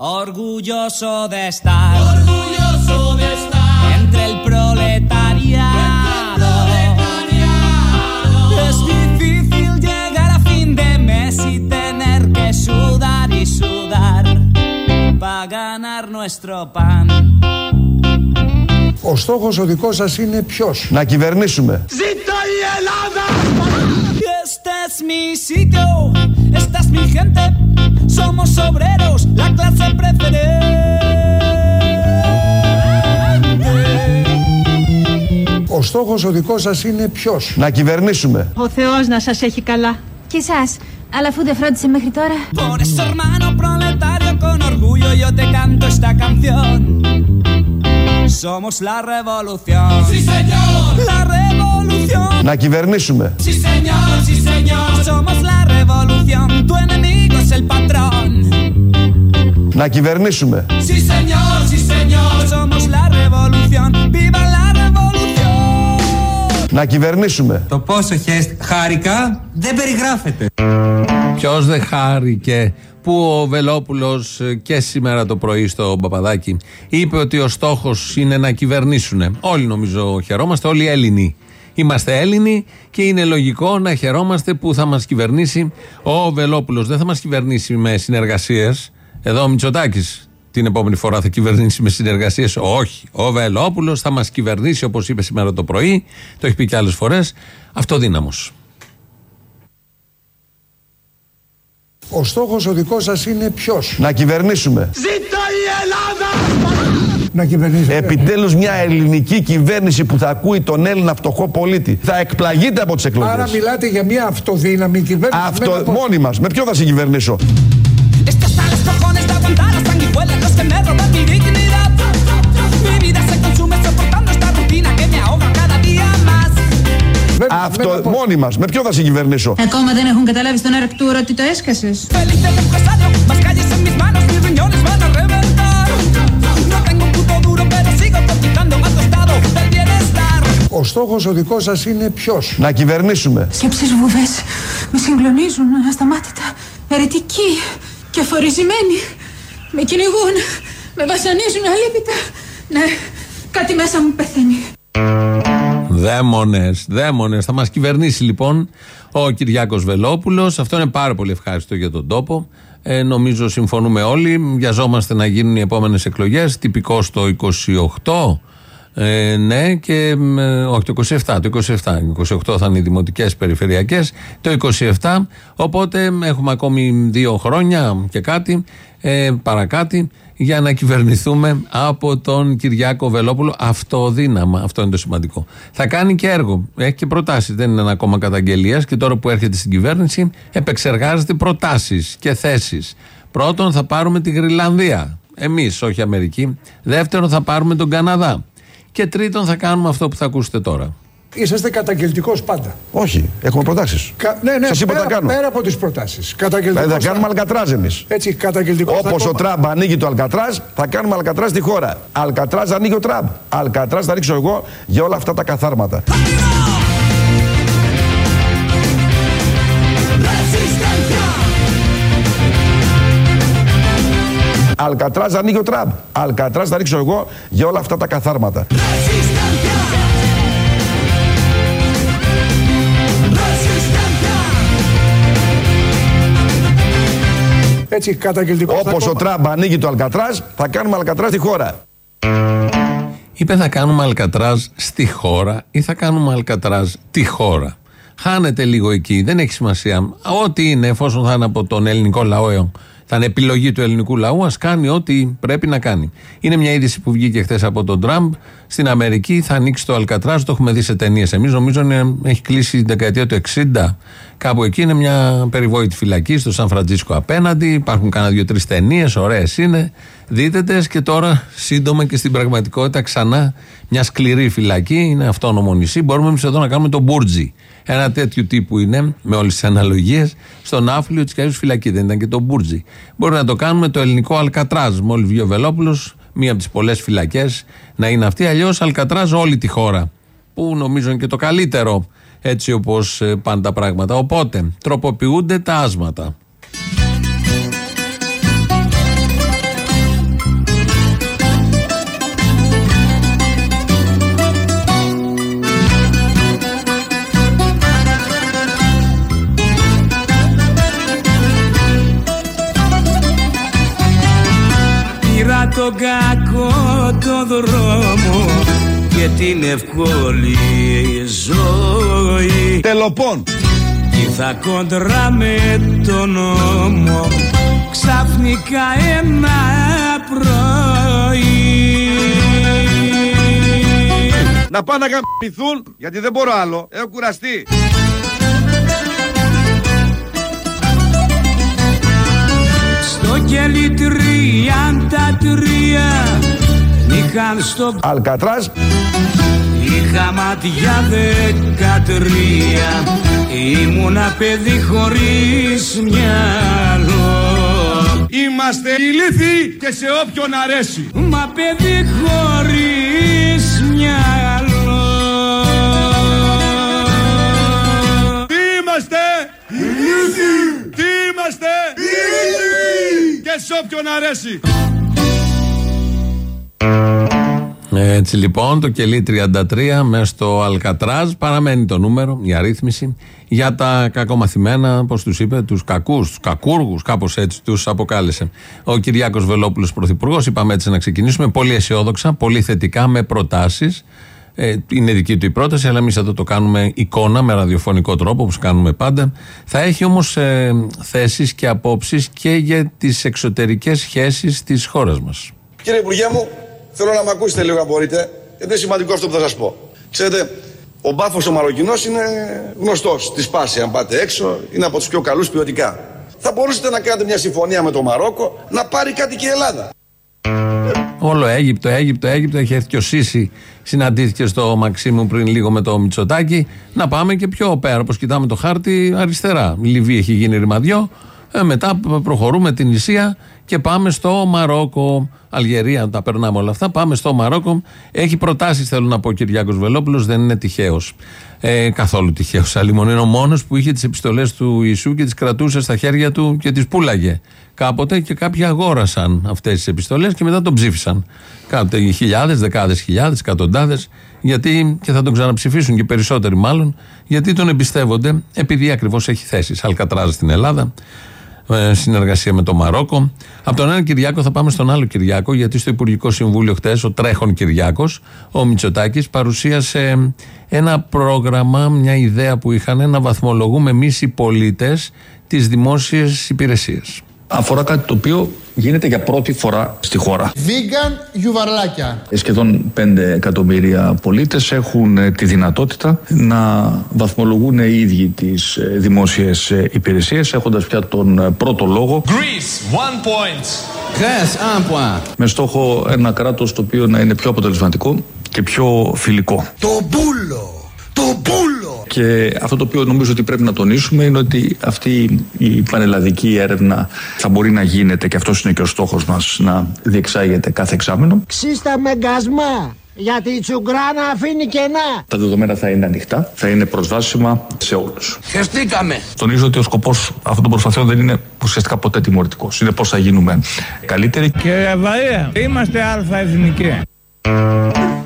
Orgulloso de estar. Orgulloso de estar. Entre el proletariado. Es difícil llegar a fin de mes y tener que sudar y sudar. Para ganar nuestro pan. Ο στόχος ο δικός σας είναι ποιος. Να κυβερνήσουμε. ¡Zita y helada! Este es mi sitio, esta es mi gente. Somos Obreros, la classe Preferente. Ο στόχο ο δικό σα είναι ποιο, Να κυβερνήσουμε. Ο Θεός να σας έχει καλά. Και εσάς, αλλά αφού δεν φρόντισε μέχρι τώρα, Μπορείτε, yo te canto esta. Somos la revolución. La revolución. Να κυβερνήσουμε. Sí, señor, sí, señor. Somos la revolución. Tu enemigo es el patrón. Να κυβερνήσουμε. Sí, señor, sí, señor. Somos la revolución. ¡Viva la revolución! Να κυβερνήσουμε. Το πόσο χάρηκα δεν περιγράφεται. Ποιος δεν χάρηκε που ο Βελόπουλος και σήμερα το πρωί στο Παπαδάκι είπε ότι ο στόχος είναι να κυβερνήσουν. Όλοι νομίζω χαιρόμαστε, όλοι Έλληνοι. Είμαστε Έλληνοι και είναι λογικό να χαιρόμαστε που θα μας κυβερνήσει ο Βελόπουλος. Δεν θα μας κυβερνήσει με συνεργασίες. Εδώ ο Μητσοτάκης την επόμενη φορά θα κυβερνήσει με συνεργασίες. Όχι. Ο Βελόπουλος θα μας κυβερνήσει όπως είπε σήμερα το πρωί. Το έχει πει και άλλες φορές. Αυτοδύναμος. Ο στόχος ο δικός σας είναι ποιος; Να κυβερνήσουμε. ¡Zita y helada! Να κυβερνήσετε. Επιτέλους μια ελληνική κυβέρνηση που θα ακούει τον Έλληνα φτωχό πολίτη. Θα εκπλαγείτε από τις Άρα εκλογές. μιλάτε για μια αυτοδύναμη κυβέρνηση. Αυτό Μένω από- μόνοι μας. Με ποιο θα συγκυβερνήσω; Esto hasta los cojones de aguantar las sanguijuelas los que me roban mi dignidad. Mi vida se consume soportando esta rutina que me ahoga cada día más. Μένω- μένω Αυτό από- μόνοι μας. Με ποιο θα συγκυβερνήσω; Ακόμα δεν έχουν καταλάβει στον Αρκτούρο ότι το έσκασες. Ο στόχος ο δικός σας είναι ποιος; Να κυβερνήσουμε. Σκέψεις βουβές με συγκλονίζουν ασταμάτητα. Ερετικοί και φοριζημένοι. Με κυνηγούν, με βασανίζουν αλίπητα. Ναι, κάτι μέσα μου πεθαίνει. Δαίμονες, δαίμονες. Θα μας κυβερνήσει λοιπόν ο Κυριάκος Βελόπουλος. Αυτό είναι πάρα πολύ ευχάριστο για τον τόπο. Ε, νομίζω συμφωνούμε όλοι. Βιαζόμαστε να γίνουν οι επόμενες εκλογές. Τυπικό το 28. Ε, ναι, και ε, όχι το 27. Το 27. 28 θα είναι οι δημοτικές περιφερειακές. Το 27. Οπότε έχουμε ακόμη δύο χρόνια και κάτι ε, παρακάτι για να κυβερνηθούμε από τον Κυριάκο Βελόπουλο αυτοδύναμα. Αυτό είναι το σημαντικό. Θα κάνει και έργο. Έχει και προτάσεις. Δεν είναι ακόμα καταγγελίας και τώρα που έρχεται στην κυβέρνηση επεξεργάζεται προτάσεις και θέσεις. Πρώτον, θα πάρουμε τη Γρυλανδία. Εμείς, όχι Αμερική. Δεύτερον, θα πάρουμε τον Καναδά. Και τρίτον, θα κάνουμε αυτό που θα ακούσετε τώρα. Είσαστε καταγγελτικός πάντα. Όχι. Έχουμε προτάσεις. Κα... Ναι, ναι, Σας είπα πέρα, τι θα κάνω. πέρα από τις προτάσεις. Δηλαδή Καταγγελτικός. θα κάνουμε αλκατράζ εμείς. Έτσι, καταγγελτικός. θα Όπως ο κόμμα. Τραμπ ανοίγει το Αλκατράζ, θα κάνουμε Αλκατράζ στη χώρα. Αλκατράζ ανοίγει ο Τραμπ. Αλκατράζ θα ρίξω εγώ για όλα αυτά τα καθάρματα. Αλκατράζ ανοίγει ο Τραμπ. Αλκατράζ θα ρίξω εγώ για όλα αυτά τα καθάρματα. Έτσι, καταγγελτικός. θα Όπως ο κόμμα. Τραμπ ανοίγει το Αλκατράζ, θα κάνουμε Αλκατράζ στη χώρα. Είπε θα κάνουμε αλκατράζ στη χώρα ή θα κάνουμε αλκατράζ τη χώρα. Χάνεται λίγο εκεί, δεν έχει σημασία. Ό,τι είναι, εφόσον θα είναι από τον ελληνικό λαό, θα είναι επιλογή του ελληνικού λαού, ας κάνει ό,τι πρέπει να κάνει. Είναι μια είδηση που βγήκε χθες από τον Τραμπ. Στην Αμερική θα ανοίξει το Αλκατράζ, το έχουμε δει σε ταινίες. Εμείς νομίζω είναι, έχει κλείσει την δεκαετία του 60. Κάπου εκεί είναι μια περιβόητη φυλακή στο Σαν Φραντζίσκο απέναντι. Υπάρχουν κάνα δύο-τρει ταινίες, ωραίες είναι. Δείτε τες και τώρα σύντομα και στην πραγματικότητα ξανά μια σκληρή φυλακή. Είναι αυτόνομο νησί. Μπορούμε εμείς εδώ να κάνουμε το Μπούρτζι. Ένα τέτοιο τύπου είναι, με όλες τις αναλογίες, στον Άφλιο της Καίου φυλακή. Δεν ήταν και το Μπούρτζι. Μπορεί να το κάνουμε το ελληνικό Αλκατράζ. Μόλις βγει ο Βελόπουλος, μία από τις πολλές φυλακές να είναι αυτή. Αλλιώς Αλκατράζ όλη τη χώρα. Που νομίζω είναι και το καλύτερο έτσι όπως πάνε τα πράγματα. Οπότε τροποποιούνται τα άσματα. Τον κακό το δρόμο και την ευκολή ζωή Τελοπών. Κι θα κοντρά με τον νόμο ξαφνικά ένα πρωί Να πάνε να γαμπηθούν γιατί δεν μπορώ άλλο. Έχω κουραστεί. Στο κελί τριάντα τρία είχαν στο Αλκατράζ. Είχα ματιά δεκατρία Ήμουνα παιδί χωρίς μυαλό Είμαστε ηλίθιοι και σε όποιον αρέσει. Μα παιδί χωρίς μυαλό Τι είμαστε. Ηλίθιοι. Τι είμαστε; Ηλίθιοι. Και σε όποιον αρέσει. Έτσι λοιπόν το κελί 33 μέσα στο Αλκατράζ παραμένει το νούμερο, η αρρύθμιση για τα κακομαθημένα, πώ τους είπε, τους κακούς, τους κακούργους, κάπως έτσι τους αποκάλεσε. Ο Κυριάκος Βελόπουλος Πρωθυπουργός, είπαμε έτσι να ξεκινήσουμε πολύ αισιόδοξα, πολύ θετικά, με προτάσεις. Ε, είναι δική του η πρόταση, αλλά εμείς εδώ το κάνουμε εικόνα με ραδιοφωνικό τρόπο, όπως κάνουμε πάντα. Θα έχει όμως ε, θέσεις και απόψεις και για τις εξωτερικές σχέσεις της χώρας μας. Κύριε Υπουργέ μου, θέλω να με ακούσετε λίγο αν μπορείτε, γιατί είναι σημαντικό αυτό που θα σας πω. Ξέρετε, ο μπάφος ο Μαροκινός είναι γνωστός στη σπάση. Αν πάτε έξω, είναι από τους πιο καλούς ποιοτικά. Θα μπορούσατε να κάνετε μια συμφωνία με το Μαρόκο να πάρει κάτι και η Ελλάδα. Όλο Αίγυπτο, Αίγυπτο, Αίγυπτο. Έχει έρθει και ο Σίση. Συναντήθηκε στο Μαξίμου πριν λίγο με το Μητσοτάκι. Να πάμε και πιο πέρα. Όπως κοιτάμε το χάρτη, αριστερά. Η Λιβύη έχει γίνει ρημαδιό. Ε, μετά προχωρούμε την Ισία και πάμε στο Μαρόκο. Αλγερία, τα περνάμε όλα αυτά. Πάμε στο Μαρόκο. Έχει προτάσεις, θέλω να πω, ο Κυριάκος Βελόπουλος, δεν είναι τυχαίος. Ε, καθόλου τυχαίος. Αλλήμον είναι ο μόνος που είχε τις επιστολές του Ιησού και τις κρατούσε στα χέρια του και τις πούλαγε. Κάποτε και κάποιοι αγόρασαν αυτές τις επιστολές και μετά τον ψήφισαν. Κάποτε χιλιάδες, δεκάδες χιλιάδες, εκατοντάδες. Γιατί και θα τον ξαναψηφίσουν και περισσότεροι μάλλον. Γιατί τον εμπιστεύονται, επειδή ακριβώς έχει θέσεις. Αλκατράζ στην Ελλάδα, ε, συνεργασία με το Μαρόκο. Από τον ένα Κυριάκο θα πάμε στον άλλο Κυριάκο, γιατί στο Υπουργικό Συμβούλιο χτες, ο τρέχον Κυριάκος, ο Μητσοτάκης, παρουσίασε ένα πρόγραμμα, μια ιδέα που είχαν να βαθμολογούμε εμείς οι πολίτες τι δημόσιε υπηρεσίε. Αφορά κάτι το οποίο γίνεται για πρώτη φορά στη χώρα. Vegan γιουβαρλάκια. Σχεδόν 5 εκατομμύρια πολίτες έχουν ε, τη δυνατότητα να βαθμολογούν οι ίδιοι τις ε, δημόσιες ε, υπηρεσίες έχοντας πια τον ε, πρώτο λόγο Greece, one point Grèce, un point με στόχο ένα κράτος το οποίο να είναι πιο αποτελεσματικό και πιο φιλικό. Το μπούλο. Το μπούλο. Και αυτό το οποίο νομίζω ότι πρέπει να τονίσουμε είναι ότι αυτή η πανελλαδική έρευνα θα μπορεί να γίνεται και αυτός είναι και ο στόχος μας να διεξάγεται κάθε εξάμενο. Ξύστα με γκασμά. Γιατί η τσουγκράνα αφήνει κενά. Τα δεδομένα θα είναι ανοιχτά, θα είναι προσβάσιμα σε όλους. Χεστήκαμε Τονίζω ότι ο σκοπός αυτών των προσπαθειών δεν είναι ουσιαστικά ποτέ τιμωρητικός. Είναι πώς θα γίνουμε καλύτεροι. Κύριε Βαρία, είμαστε αλφαεθνικοί.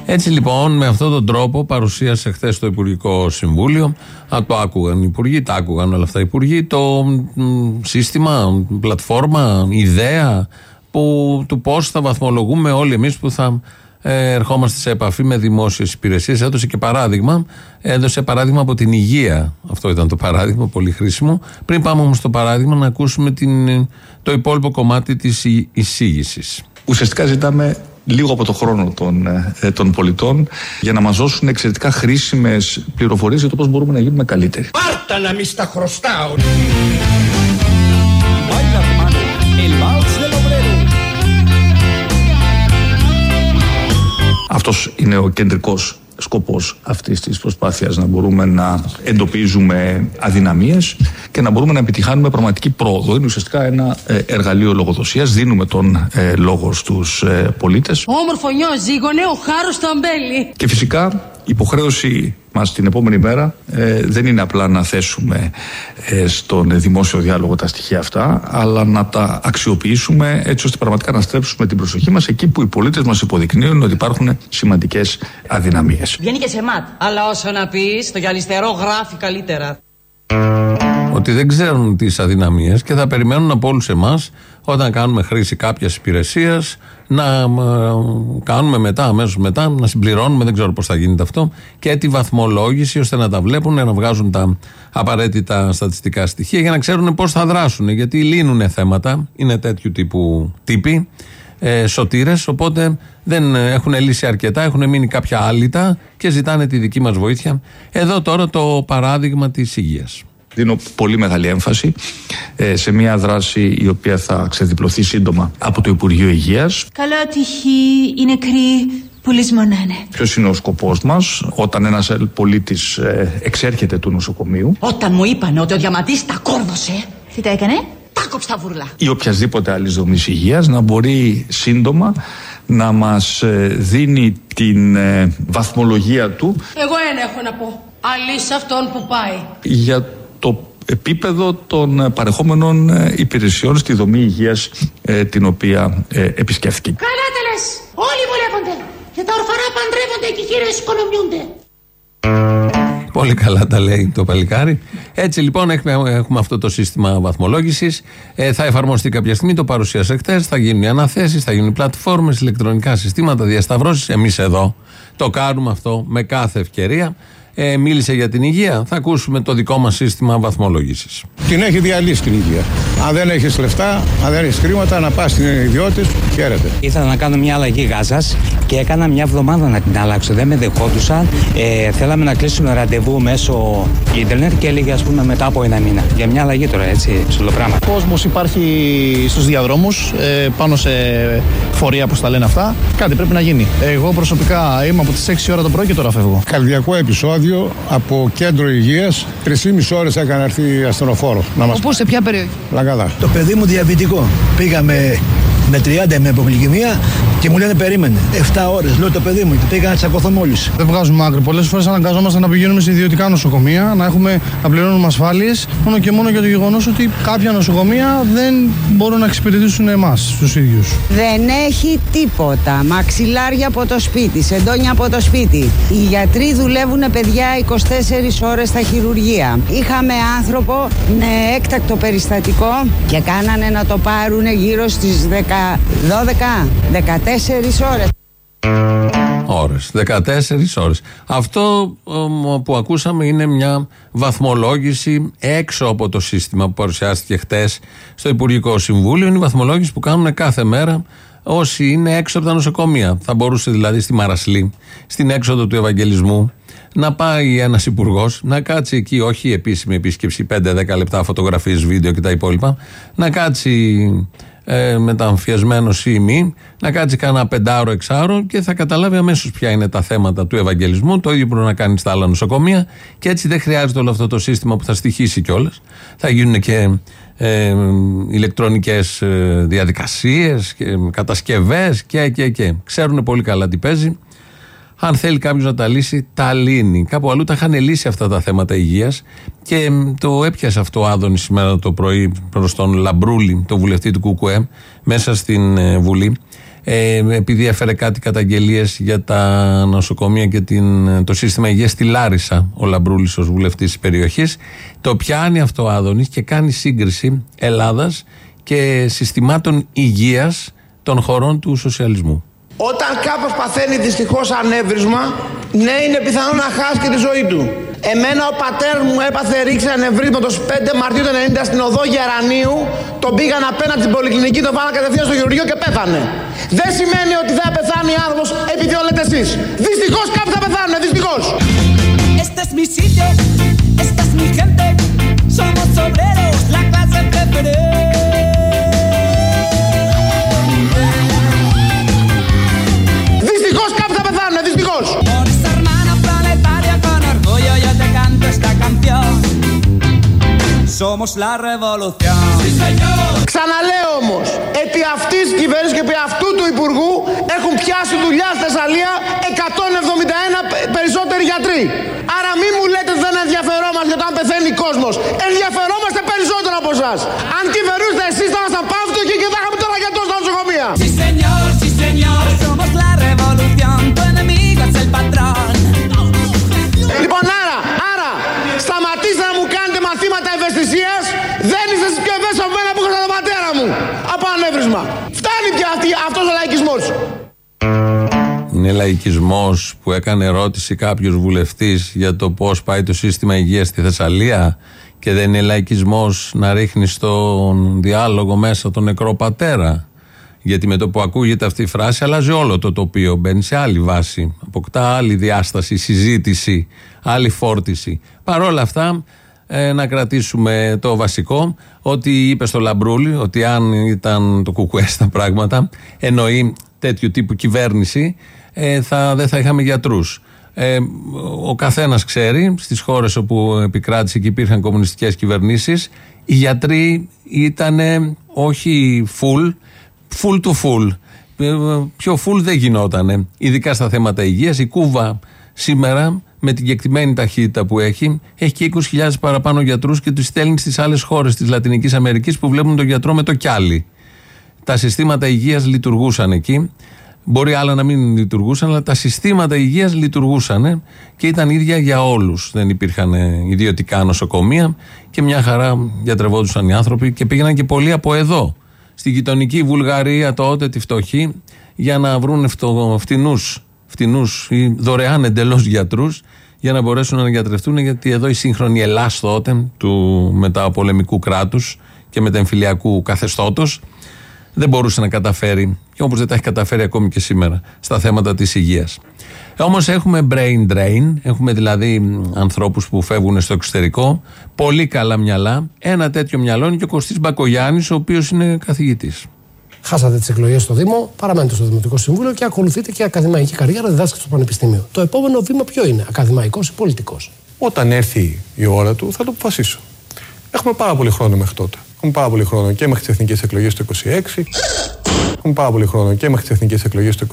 Έτσι λοιπόν, με αυτόν τον τρόπο παρουσίασε χθες το Υπουργικό Συμβούλιο. Αν το άκουγαν οι υπουργοί, τα άκουγαν όλα αυτά οι υπουργοί. Το μ, σύστημα, πλατφόρμα, ιδέα που, του πώς θα βαθμολογούμε όλοι εμείς που θα ε, ερχόμαστε σε επαφή με δημόσιες υπηρεσίες. Έδωσε και παράδειγμα. Έδωσε παράδειγμα από την υγεία. Αυτό ήταν το παράδειγμα, πολύ χρήσιμο. Πριν πάμε όμως στο παράδειγμα, να ακούσουμε την, το υπόλοιπο κομμάτι της εισήγησης. Ουσιαστικά ζητάμε λίγο από το χρόνο των, ε, των πολιτών για να μας δώσουν εξαιρετικά χρήσιμες πληροφορίες για το πώς μπορούμε να γίνουμε καλύτεροι. Πάρτα να μη στα χρωστάω. Baila hermano, el vals del obrero Αυτός είναι ο κεντρικός σκοπός αυτής της προσπάθειας να μπορούμε να εντοπίζουμε αδυναμίες και να μπορούμε να επιτυχάνουμε πραγματική πρόοδο. Είναι ουσιαστικά ένα ε, εργαλείο λογοδοσίας. Δίνουμε τον ε, λόγο στους ε, πολίτες Όμορφο νιό ζήγονε, ο χάρος στο αμπέλι. και φυσικά η υποχρέωση μας την επόμενη μέρα ε, δεν είναι απλά να θέσουμε ε, στον δημόσιο διάλογο τα στοιχεία αυτά, αλλά να τα αξιοποιήσουμε έτσι ώστε πραγματικά να στρέψουμε την προσοχή μας εκεί που οι πολίτες μας υποδεικνύουν ότι υπάρχουν σημαντικές αδυναμίες. Βγαίνει και σε ματ. Αλλά όσο να πεις, το γυαλιστερό γράφει καλύτερα. Ότι δεν ξέρουν τις αδυναμίες και θα περιμένουν από όλους εμάς όταν κάνουμε χρήση κάποιας υπηρεσίας να ε, κάνουμε μετά, αμέσως μετά, να συμπληρώνουμε, δεν ξέρω πώς θα γίνεται αυτό, και τη βαθμολόγηση ώστε να τα βλέπουν, να βγάζουν τα απαραίτητα στατιστικά στοιχεία για να ξέρουν πώς θα δράσουν. Γιατί λύνουν θέματα, είναι τέτοιου τύπου τύποι, ε, σωτήρες, οπότε δεν έχουν λύσει αρκετά, έχουν μείνει κάποια άλυτα και ζητάνε τη δική μας βοήθεια. Εδώ τώρα το παράδειγμα της υγείας. Δίνω πολύ μεγάλη έμφαση ε, σε μια δράση η οποία θα ξεδιπλωθεί σύντομα από το Υπουργείο Υγείας. Καλό τυχή, είναι νεκροί που λησμονάνε. Ποιος είναι ο σκοπός μας όταν ένας πολίτης ε, εξέρχεται του νοσοκομείου. Όταν μου είπαν ότι ο διαμαντής τα κόρδωσε. Τι τα έκανε; Τα κόψε τα βούρλα. Ή οποιασδήποτε άλλης δομής υγείας να μπορεί σύντομα να μας ε, δίνει την βαθμολογία του. Εγώ ένα έχω να πω. Αλή αυτόν που πάει. Για το επίπεδο των παρεχόμενων ε, υπηρεσιών στη δομή υγείας ε, την οποία ε, επισκέφθηκε. Καλά τα λες. Όλοι βολεύονται. Και τα ορφαρά παντρεύονται και οι κύριες οικονομιούνται. Πολύ καλά τα λέει το παλικάρι. Έτσι λοιπόν έχουμε, έχουμε αυτό το σύστημα βαθμολόγησης. Ε, θα εφαρμοστεί κάποια στιγμή, το παρουσίασε χτε. Θα γίνουν οι αναθέσεις, θα γίνουν οι πλατφόρμες, ηλεκτρονικά συστήματα, διασταυρώσεις. Εμείς εδώ το κάνουμε αυτό με κάθε ευκαιρία ε, μίλησε για την υγεία. Θα ακούσουμε το δικό μας σύστημα βαθμολόγησης. Την έχει διαλύσει την υγεία. Αν δεν έχεις λεφτά, αν δεν έχεις χρήματα, να πας στην ιδιώτη, χαίρετε. Ήθελα να κάνω μια αλλαγή γάζας και έκανα μια εβδομάδα να την αλλάξω. Δεν με δεχόντουσαν. Ε, θέλαμε να κλείσουμε ραντεβού μέσω ίντερνετ και έλεγε ας πούμε μετά από ένα μήνα. Για μια αλλαγή τώρα, έτσι, ψηλοπράγμα. Κόσμος υπάρχει στους διαδρόμους, ε, πάνω σε φορεία, που τα λένε αυτά. Κάτι πρέπει να γίνει. Εγώ προσωπικά είμαι από τις 6 ώρα το πρωί και τώρα φεύγω. Καρδιακό επεισόδιο από κέντρο υγείας. 3,5 ώρες έκανε έρθει ασθενοφόρο. Πού, σε ποια περιοχή; Λαγκαδά. Το παιδί μου διαβητικό. Πήγαμε με 30 με υπογλυκαιμία και μου λένε περίμενε. 7 ώρες. Λέω το παιδί μου και πήγα να τσακωθώ μόλι. Δεν βγάζουμε άκρη. Πολλές φορές αναγκαζόμαστε να πηγαίνουμε σε ιδιωτικά νοσοκομεία, να, έχουμε, να πληρώνουμε ασφάλειες, μόνο και μόνο για το γεγονός ότι κάποια νοσοκομεία δεν μπορούν να εξυπηρετήσουν εμάς, τους ίδιους. Δεν έχει τίποτα. Μαξιλάρια από το σπίτι, σεντόνια από το σπίτι. Οι γιατροί δουλεύουν παιδιά 24 ώρες στα χειρουργεία. Είχαμε άνθρωπο με έκτακτο περιστατικό και κάνανε να το πάρουν γύρω στις 10 12, 14 ώρες. Ώρες, 14 ώρες. Αυτό που ακούσαμε είναι μια βαθμολόγηση έξω από το σύστημα που παρουσιάστηκε χτες στο Υπουργικό Συμβούλιο. Είναι η βαθμολόγηση που κάνουν κάθε μέρα όσοι είναι έξω από τα νοσοκομεία. Θα μπορούσε δηλαδή στη Μαρασλή, στην έξοδο του Ευαγγελισμού, να πάει ένας υπουργός, να κάτσει εκεί, όχι επίσημη επίσκεψη, 5-10 λεπτά φωτογραφίες, βίντεο και τα υπόλοιπα, να κάτσει ε, μεταμφιασμένος ή μη, να κάτσει κανένα πεντάρο, εξάρο και θα καταλάβει αμέσως ποια είναι τα θέματα του Ευαγγελισμού. Το ίδιο μπορεί να κάνει στα άλλα νοσοκομεία και έτσι δεν χρειάζεται όλο αυτό το σύστημα που θα στοιχήσει κιόλας. Θα γίνουν και ε, ηλεκτρονικές ε, διαδικασίες και κατασκευές και, και, και. Ξέρουν πολύ καλά τι παίζει. Αν θέλει κάποιος να τα λύσει, τα λύνει. Κάπου αλλού τα είχαν λύσει αυτά τα θέματα υγείας και το έπιασε αυτό ο Άδωνης σήμερα το πρωί προς τον Λαμπρούλη, το βουλευτή του ΚΚΕ, μέσα στην ε, Βουλή. Ε, επειδή έφερε κάτι καταγγελίες για τα νοσοκομεία και την, το σύστημα υγείας στη Λάρισα, ο Λαμπρούλης ως βουλευτής της περιοχής, το πιάνει αυτό ο Άδωνης και κάνει σύγκριση Ελλάδας και συστημάτων υγείας των χωρών του σοσιαλισμού. Όταν κάποιος παθαίνει δυστυχώς ανέβρισμα, ναι είναι πιθανό να χάσει και τη ζωή του. Εμένα ο πατέρ μου έπαθε ρήξη ανεβρίσματος 5 Μαρτίου του 90 στην οδό Γερανίου, τον πήγαν απέναντι στην πολυκλινική, τον βάλαν κατευθείαν στο χειρουργείο και πέθανε. Δεν σημαίνει ότι θα πεθάνει άνθρωπος επειδή το λέτε εσείς. Δυστυχώς κάποιοι θα πεθάνουν, δυστυχώς. Este es mi sitio, esta es mi gente, somos obreros, la clase preferente. Somos la revolución. Ξαναλέω όμως, επί αυτής της κυβέρνησης και επί αυτού του Υπουργού έχουν πιάσει δουλειά στη Θεσσαλία 171 περισσότεροι γιατροί. Άρα μην μου λέτε ότι δεν ενδιαφερόμαστε για το αν πεθαίνει κόσμος. Ενδιαφερόμαστε περισσότερο από εσάς. Αν κυβερνούσατε εσείς θα ήμασταν πάυτο και θα είχαμε τώρα γιατρός στα νοσοκομεία. Sí, señor, sí, señor. Είναι λαϊκισμός που έκανε ερώτηση κάποιος βουλευτής για το πώς πάει το σύστημα υγείας στη Θεσσαλία και δεν είναι λαϊκισμός να ρίχνει στον διάλογο μέσα τον νεκρό πατέρα. Γιατί με το που ακούγεται αυτή η φράση αλλάζει όλο το τοπίο. Μπαίνει σε άλλη βάση. Αποκτά άλλη διάσταση, συζήτηση, άλλη φόρτιση. Παρ' όλα αυτά, ε, να κρατήσουμε το βασικό ότι είπε στο Λαμπρούλη ότι αν ήταν το κουκουέ στα πράγματα, εννοεί τέτοιου τύπου κυβέρνηση, ε, θα, δεν θα είχαμε γιατρούς. Ε, ο καθένας ξέρει στις χώρες όπου επικράτησε και υπήρχαν κομμουνιστικές κυβερνήσεις οι γιατροί ήταν όχι full, full to full. Ε, πιο full δεν γινότανε. Ειδικά στα θέματα υγείας. Η Κούβα σήμερα με την κεκτημένη ταχύτητα που έχει, έχει και 20.000 παραπάνω γιατρούς και τους στέλνει στις άλλες χώρες της Λατινικής Αμερικής που βλέπουν τον γιατρό με το κιάλι. Τα συστήματα υγείας λειτουργούσαν εκεί. Μπορεί άλλα να μην λειτουργούσαν, αλλά τα συστήματα υγείας λειτουργούσαν και ήταν ίδια για όλους. Δεν υπήρχαν ιδιωτικά νοσοκομεία και μια χαρά γιατρευόντουσαν οι άνθρωποι και πήγαιναν και πολλοί από εδώ. Στη γειτονική Βουλγαρία τότε τη φτωχή για να βρουν φτηνούς, φτηνούς ή δωρεάν εντελώς γιατρούς για να μπορέσουν να γιατρευτούν γιατί εδώ η σύγχρονη Ελλάδα τότε του μεταπολεμικού κράτους και μετεμφυλιακού καθεστώτος δεν μπορούσε να καταφέρει και όπως δεν τα έχει καταφέρει ακόμη και σήμερα στα θέματα της υγείας. Όμως έχουμε brain drain, έχουμε δηλαδή ανθρώπους που φεύγουν στο εξωτερικό, πολύ καλά μυαλά. Ένα τέτοιο μυαλό είναι και ο Κωστής Μπακογιάννης, ο οποίος είναι καθηγητής. Χάσατε τις εκλογές στο Δήμο, παραμένετε στο Δημοτικό Συμβούλιο και ακολουθείτε και ακαδημαϊκή καριέρα, διδάσκετε στο Πανεπιστήμιο. Το επόμενο βήμα ποιο είναι, ακαδημαϊκός ή πολιτικός; Όταν έρθει η ώρα του, θα το αποφασίσω. Έχουμε πάρα πολύ χρόνο μέχρι τότε. Έχουμε πάρα πολύ χρόνο και μέχρι τις εθνικές εκλογές το 26. Έχουμε πάρα πολύ χρόνο και μέχρι τις εθνικές εκλογές το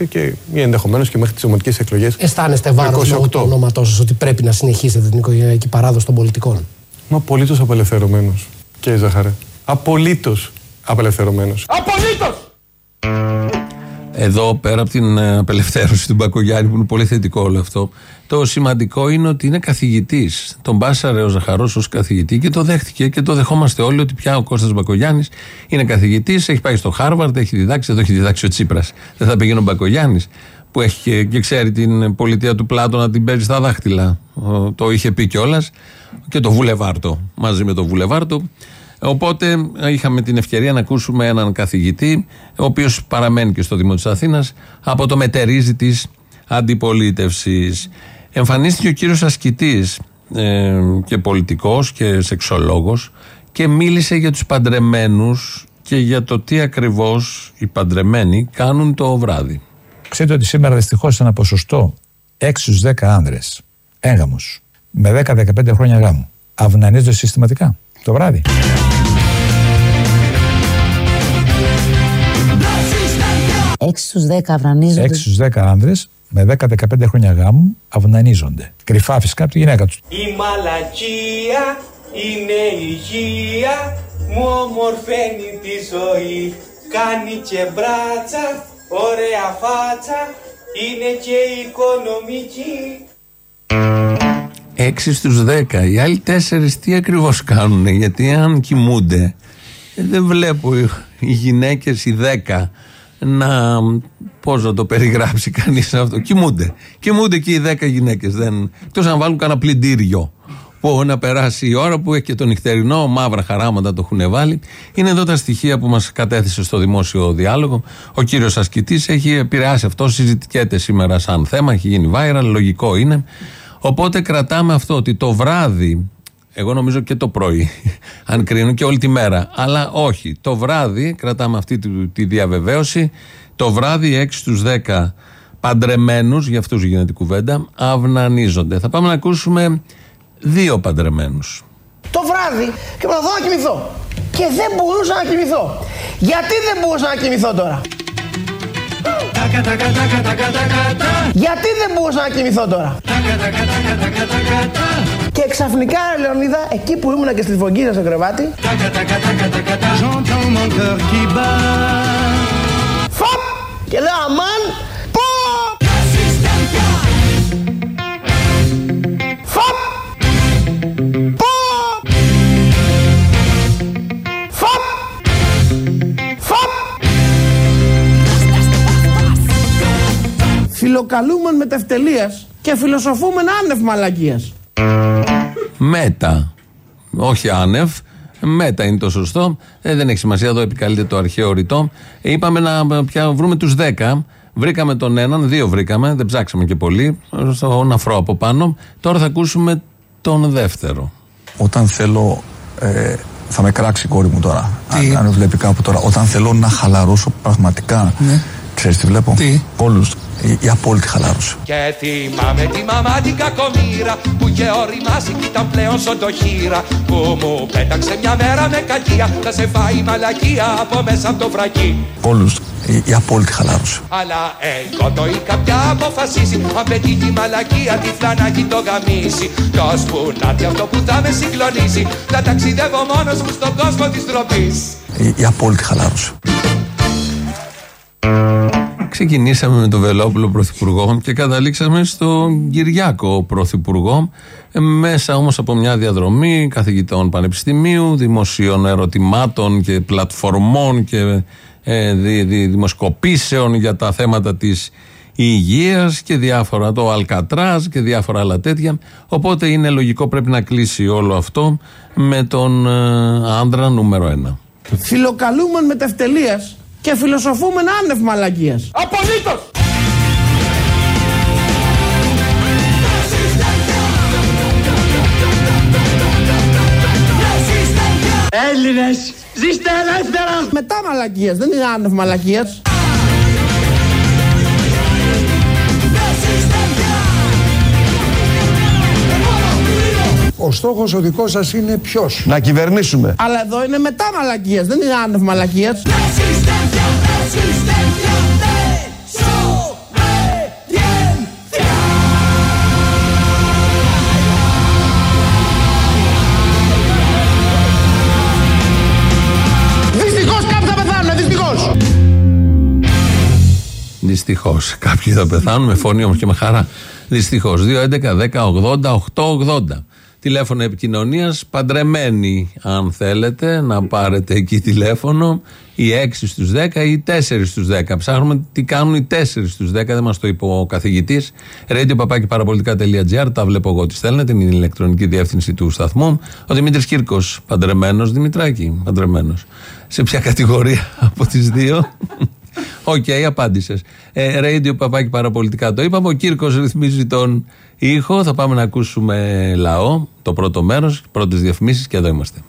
26 και ενδεχομένως και μέχρι τις δημοτικέ εκλογές. Αισθάνεστε βάρος λόγω του ονόματός σας ότι πρέπει να συνεχίσετε την οικογενειακή παράδοση των πολιτικών; Είμαι απολύτως απελευθερωμένος, κύριε Ζαχαρέ. Απολύτως απελευθερωμένος. Απολύτως! Εδώ πέρα από την ε, απελευθέρωση του Μπακογιάννη που είναι πολύ θετικό όλο αυτό το σημαντικό είναι ότι είναι καθηγητής. Τον μπάσαρε ο Ζαχαρός ως καθηγητή και το δέχτηκε και το δεχόμαστε όλοι ότι πια ο Κώστας Μπακογιάννης είναι καθηγητής, έχει πάει στο Χάρβαρντ, έχει διδάξει, εδώ έχει διδάξει ο Τσίπρας. Δεν θα πήγαινε ο Μπακογιάννης που έχει και, ξέρει την πολιτεία του Πλάτων να την παίζει στα δάχτυλα. Το είχε πει κιόλας και το Βουλεβάρτο μαζί με το Βουλεβάρτο. Οπότε είχαμε την ευκαιρία να ακούσουμε έναν καθηγητή, ο οποίος παραμένει και στο Δήμο της Αθήνας, από το μετερίζει της αντιπολίτευσης. Εμφανίστηκε ο κύριος Ασκητής ε, και πολιτικός και σεξολόγος και μίλησε για τους παντρεμένους και για το τι ακριβώς οι παντρεμένοι κάνουν το βράδυ. Ξέρετε ότι σήμερα δυστυχώς ένα ποσοστό 6 στους 10 άνδρες έγαμους με 10-15 χρόνια γάμου αυνανίζονται συστηματικά το βράδυ. 6 στους 10 αυνανίζονται. 6 στους 10 άνδρες με 10-15 χρόνια γάμου αυνανίζονται. Κρυφά φυσικά από τη γυναίκα τους. Η μαλακία είναι υγεία, μου ομορφαίνει τη ζωή. Κάνει και μπράτσα, ωραία φάτσα, είναι και οικονομική. 6 στους 10. Οι άλλοι 4 τι ακριβώς κάνουν, γιατί αν κοιμούνται, δεν βλέπω οι γυναίκες οι 10 να. Πώς να το περιγράψει κανείς αυτό. Κοιμούνται. Κοιμούνται και οι 10 γυναίκες. Δεν... Εκτός να βάλουν κανένα πλυντήριο. Που να περάσει η ώρα που έχει και το νυχτερινό, μαύρα χαράματα το έχουν βάλει. Είναι εδώ τα στοιχεία που μας κατέθεσε στο δημόσιο διάλογο. Ο κύριος Ασκητής έχει επηρεάσει αυτό. Συζητιέται σήμερα σαν θέμα. Έχει γίνει viral. Λογικό είναι. Οπότε κρατάμε αυτό ότι το βράδυ εγώ νομίζω και το πρωί, αν κρίνω και όλη τη μέρα. Αλλά όχι. Το βράδυ, κρατάμε αυτή τη, τη διαβεβαίωση, το βράδυ 6 στους 10 παντρεμένους, για αυτούς γίνεται η κουβέντα, αυνανίζονται. Θα πάμε να ακούσουμε δύο παντρεμένους. Το βράδυ και θα να κοιμηθώ. Και δεν μπορούσα να κοιμηθώ. Γιατί δεν μπορούσα να κοιμηθώ τώρα; Γιατί δεν μπορούσα να κοιμηθώ τώρα; Και ξαφνικά, Λεωνίδα, εκεί που ήμουνα και στη φωγκίδα στο κρεβάτι. Φιλοκαλούμεν μετευτελεία και φιλοσοφούμεν άνευ μαλακίας. Μέτα. Όχι άνευ. Μέτα είναι το σωστό. Ε, δεν έχει σημασία, εδώ επικαλείται το αρχαίο ρητό. Ε, είπαμε να πια βρούμε τους 10. Βρήκαμε τον έναν, δύο βρήκαμε, δεν ψάξαμε και πολύ. Στον αφρό από πάνω. Τώρα θα ακούσουμε τον δεύτερο. Όταν θέλω. Ε, θα με κράξει η κόρη μου τώρα. Αν, αν με βλέπει κάπου τώρα. Όταν θέλω να χαλαρώσω πραγματικά. Ναι. Ξέρεις τι βλέπω; Τι; Όλους. Η, η απόλυτη χαλάρωση. Και θυμάμαι τη μαμά την κακομήρα που είχε οριμάσει κι ήταν πλέον σοντοχύρα που μου πέταξε μια μέρα με κακία να σε φάει η μαλακία από μέσα από το βρακί. Όλους. Η, η απόλυτη χαλάρωση. Αλλά εγώ το είχα πια αποφασίσει Αν πετύχει η μαλακία τη φλανάκι το γαμίσει Το σπουνάτι αυτό που θα με συγκλονίσει Θα ταξιδεύω μόνος μου στον κόσμο της ντροπής Η, η απόλυτη χαλάρωση. Ξεκινήσαμε με τον Βελόπουλο Πρωθυπουργό και καταλήξαμε στον Κυριάκο Πρωθυπουργό. Ε, Μέσα όμως από μια διαδρομή καθηγητών πανεπιστημίου, δημοσίων ερωτημάτων και πλατφορμών και ε, δι- δι- δημοσκοπήσεων για τα θέματα της υγείας και διάφορα, το Αλκατράζ και διάφορα άλλα τέτοια. Οπότε είναι λογικό πρέπει να κλείσει όλο αυτό με τον ε, άνδρα νούμερο ένα. Φιλοκαλούμεν μετευτελείας και φιλοσοφούμεν άνευ μαλακία. Απολύτως! Έλληνες, ζήστε ελεύθερα! Μετά μαλακία, δεν είναι άνευ μαλακία. Ο στόχος ο δικός σας είναι ποιος; Να κυβερνήσουμε. Αλλά εδώ είναι μετά μαλακία, δεν είναι άνευ μαλακία. Δυστυχώς κάποιοι θα πεθάνουν, δυστυχώς. Δυστυχώς. Κάποιοι θα πεθάνουν με φωνή όμως και με χαρά. Δυστυχώς. 2.11.10.80.880. Τηλέφωνο επικοινωνίας παντρεμένοι, αν θέλετε, να πάρετε εκεί τηλέφωνο. Οι 6 στους 10 ή οι 4 στους 10. Ψάχνουμε τι κάνουν οι 4 στους 10, δεν μας το είπε ο καθηγητής. radio.parapolitica.gr, τα βλέπω εγώ τι στέλνετε, είναι η ηλεκτρονική διεύθυνση του σταθμού. Ο Δημήτρης Κύρκος, παντρεμένος, Δημητράκη, παντρεμένος. Σε ποια κατηγορία από τις δύο; Οκ, απάντησες. Ε, radio παπάκι παραπολιτικά το είπαμε. Ο Κύρκος ρυθμίζει τον ήχο. Θα πάμε να ακούσουμε λαό, το πρώτο μέρος, πρώτες διαφημίσεις και εδώ είμαστε.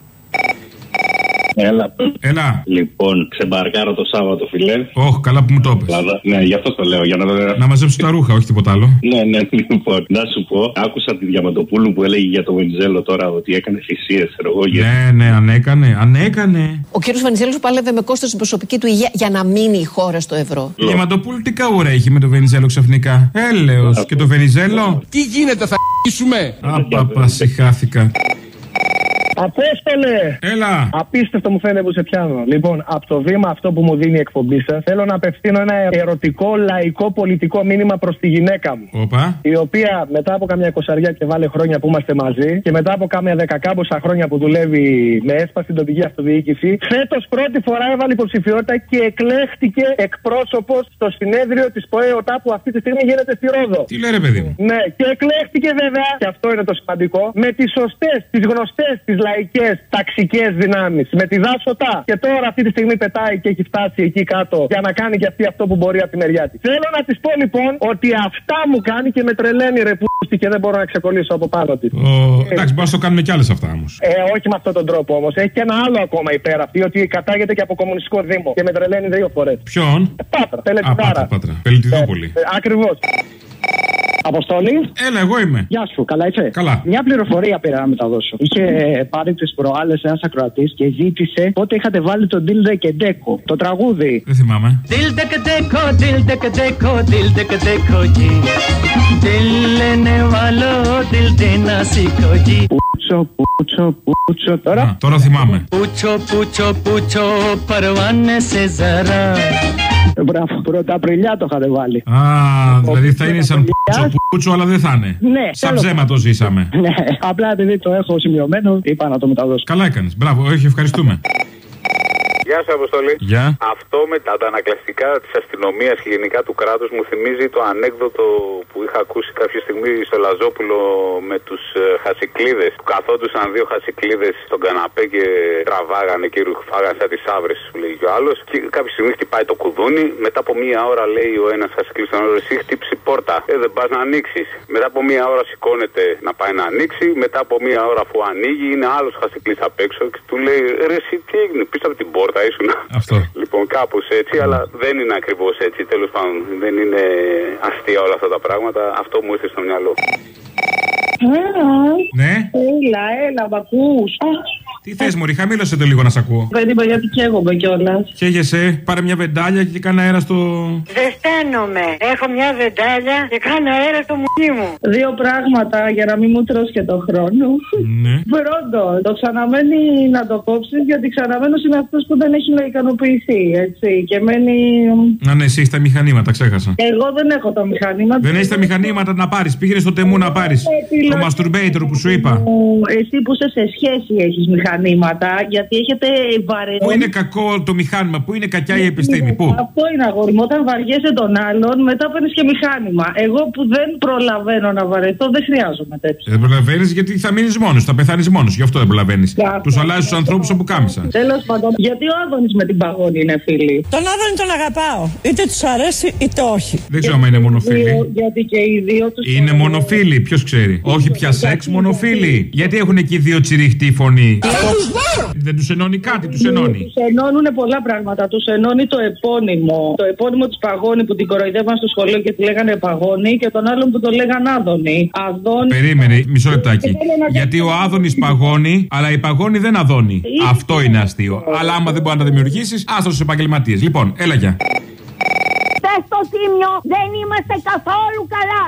Έλα. Έλα. Λοιπόν, ξεμπαρκάρω το Σάββατο, φίλε. Όχι, καλά που μου το πες. Ελλάδα. Ναι, γι' αυτό το λέω. Για να, το... Να μαζέψω τα ρούχα, όχι τίποτα άλλο. Ναι, ναι, λοιπόν. Να σου πω, άκουσα τη Διαμαντοπούλου που έλεγε για το Βενιζέλο τώρα ότι έκανε θυσίες, ξέρω εγώ. για- Ναι, ναι, αν έκανε. Αν έκανε. Ο κύριος Βενιζέλος πάλευε με κόστος στην προσωπική του υγεία για να μείνει η χώρα στο ευρώ. Η Διαμαντοπούλου τι καούρα έχει με το Βενιζέλο ξαφνικά; Έλεος. Και το Βενιζέλο; Τι γίνεται, θα ***σουμε. Απαπα, συχάθηκα. Απόστολε! Έλα! Απίστευτο μου φαίνεται που σε πιάνω. Λοιπόν, από το βήμα αυτό που μου δίνει η εκπομπή σας, θέλω να απευθύνω ένα ερωτικό, λαϊκό, πολιτικό μήνυμα προς τη γυναίκα μου. Όπα. Η οποία μετά από καμιά εικοσαριά και βάλε χρόνια που είμαστε μαζί και μετά από καμιά δεκακάμποσα χρόνια που δουλεύει με έσπα στην τοπική αυτοδιοίκηση, φέτος πρώτη φορά έβαλε υποψηφιότητα και εκλέχτηκε εκπρόσωπος στο συνέδριο της ΠΟΕΟΤΑ που αυτή τη στιγμή γίνεται στη Ρόδο. Τι λέει ρε παιδί μου; Ναι, και εκλέχτηκε βέβαια, και αυτό είναι το σημαντικό, με τις σωστές, τις γνωστές, τις λαϊκές ταξικές δυνάμεις. Με τη δάσοτα. Και τώρα αυτή τη στιγμή πετάει και έχει φτάσει εκεί κάτω για να κάνει και αυτή αυτό που μπορεί από τη μεριά της. Θέλω να της πω λοιπόν ότι αυτά μου κάνει και με τρελαίνει ρε πούστη και δεν μπορώ να ξεκολλήσω από πάνω της. Ο... Εντάξει, μπορείς να το κάνουμε κι άλλες αυτά όμως. Ε, όχι με αυτόν τον τρόπο όμως. Έχει και ένα άλλο ακόμα υπέρ αυτή, ότι κατάγεται και από κομμουνιστικό δήμο. Και με τρελαίνει δύο φορές. Ποιον; Πάτρα, Α, τελετάρα. πάτρα, πάτρα. Πελετιδόπολη. Ακριβώς. Αποστόλη. Έλα, εγώ είμαι. Γεια σου, καλά είσαι; Καλά. Μια πληροφορία πήρα να μεταδώσω. Είχε πάρει τις προάλλες ένας ακροατής και ζήτησε πότε είχατε βάλει το Ντίλντε και Ντέκο. Το τραγούδι. Δεν θυμάμαι. Ντίλντε και Ντέκο, Ντίλντε και Ντέκο, Ντίλντε και Ντέκο. Ντίλντε βάλω, Ντίλντε να σηκωγεί. Πούτσο, πούτσο, πούτσο. Τώρα. Τώρα θυμάμαι. Πούτσο, πούτσο, πούτσο, παρβάνε σε ζαρά. Μπράβο, πρώτα Απριλιά το είχατε βάλει. Α, δηλαδή θα είναι σαν πούτσο πούτσο, αλλά δεν θα είναι. Ναι, Σαν τέλος. ψέμα το ζήσαμε. Ναι, απλά επειδή το έχω σημειωμένο, είπα να το μεταδώσω. Καλά έκανες. Μπράβο, όχι, ευχαριστούμε. Γεια σα, Αποστολή. Γεια. Αυτό με τα αντανακλαστικά της αστυνομίας και γενικά του κράτους μου θυμίζει το ανέκδοτο που είχα ακούσει κάποια στιγμή στο Λαζόπουλο με τους χασικλίδες. Που καθόντουσαν δύο χασικλίδες στον καναπέ και τραβάγανε και ρουφάγανε σαν τις άβρες, που λέει και ο άλλος. Και κάποια στιγμή χτυπάει το κουδούνι. Μετά από μία ώρα λέει ο ένας χασικλίδη στον άλλο: Εσύ χτύψει πόρτα. Ε, δεν πας να ανοίξεις. Μετά από μία ώρα σηκώνεται να πάει να ανοίξει. Μετά από μία ώρα αφού ανοίγει είναι άλλος χασικλίδη απ' έξω και του λέει: Ρε, εσύ τι έγινε πίσω από την πόρτα, ήσουν. Αυτό. Λοιπόν, κάπως έτσι, αλλά δεν είναι ακριβώς έτσι. Τέλος πάντων, δεν είναι αστεία όλα αυτά τα πράγματα. Αυτό μου ήρθε στο μυαλό. Ναι. Έλα, έλα, μ' ακούς. Τι θες, Μωρή, χαμήλωσε το λίγο να σ' ακούω. Περίμενα γιατί καίγομαι κιόλας. Χαίγεσαι, πάρε μια βεντάλια και κάνε αέρα στο. Ζεσταίνομαι. Έχω μια βεντάλια και κάνω αέρα στο μουνί μου. Δύο πράγματα για να μην μου τρως και το χρόνο. Ναι. Πρώτον, το ξαναμένει να το κόψεις γιατί ξαναμένο είναι αυτό που δεν έχει να ικανοποιηθεί. Έτσι. Και μένει. Να ναι, εσύ έχεις τα μηχανήματα, ξέχασα. Εγώ δεν έχω το μηχανήμα. Δεν έχεις τα μηχανήματα να πάρεις. Πήγαινε στο τεμού να πάρεις. Το masturbator που σου είπα. Εσύ που είσαι σε σχέση έχεις μηχανήματα γιατί έχετε βαρεθεί. Πού είναι κακό το μηχάνημα, πού είναι κακιά η επιστήμη, πού; Αυτό είναι αγόρι μου. Όταν βαριέσαι τον άλλον, μετά παίρνεις και μηχάνημα. Εγώ που δεν προλαβαίνω να βαρεθώ, δεν χρειάζομαι τέτοιο. Δεν προλαβαίνεις γιατί θα μείνεις μόνος, θα πεθάνεις μόνος. Γι' αυτό δεν προλαβαίνεις. Τους αλλάζεις τους ανθρώπους όπου κάμισα. Τέλος πάντων, γιατί ο Άδωνης με την παγόνη είναι φίλοι. Τον Άδωνη τον αγαπάω. Είτε τους αρέσει είτε όχι. Δεν ξέρω αν είναι μονοφίλοι. Γιατί και οι δύο τους. Είναι μονοφίλοι, ποιος ξέρει. Όχι πια σεξ, μονοφίλοι. Γιατί έχουν εκεί δύο τσιριχτή φωνή; Δεν τους ενώνει κάτι, τους ενώνει. Τους ενώνουν πολλά πράγματα. Τους ενώνει το επώνυμο. Το επώνυμο της Παγόνη που την κοροϊδεύαν στο σχολείο και τη λέγανε Παγόνη και τον άλλον που τον λέγανε Άδωνη. Αδόνη. Περίμενε, μισό λεπτάκι. Γιατί ο Άδωνης παγώνει, αλλά η παγόνη δεν αδώνει. Αυτό είναι αστείο. Αλλά άμα δεν μπορεί να τα δημιουργήσεις, άστο στου επαγγελματίες. Λοιπόν, έλα γεια. Πες στο τίμιο, δεν είμαστε καθόλου καλά.